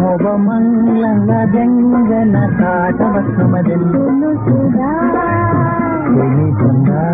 మొబమంగళ జంగన కాటవ సమదెల్లు ఎనికుందా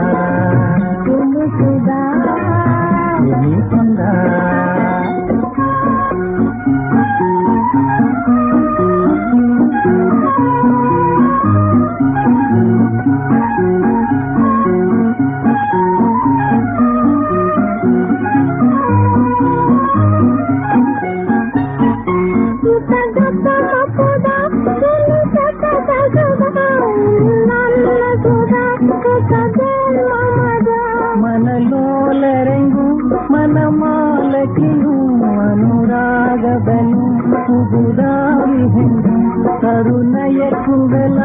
కరుణయ కుంగల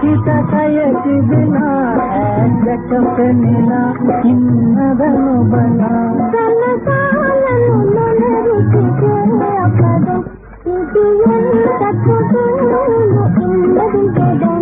హితకయ సిదిన ఏక పెనిల ఇన్నదను బల సన్నసాలను నొలరు చికెల పదం ఇది ఎంత కుదురు ఇల్లది గడ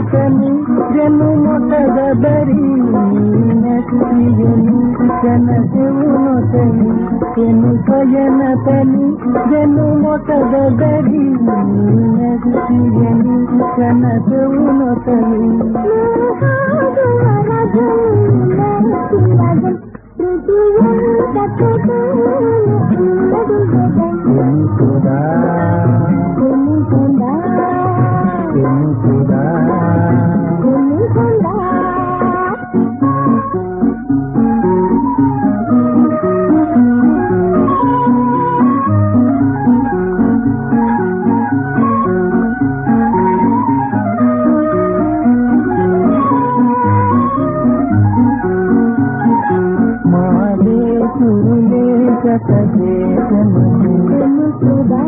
జనతని జను మొదబరి నసియను జనజునతని జను సయనతని జను మొదబరి నసియను జనజునతని सुन ले सकते तुम सुबह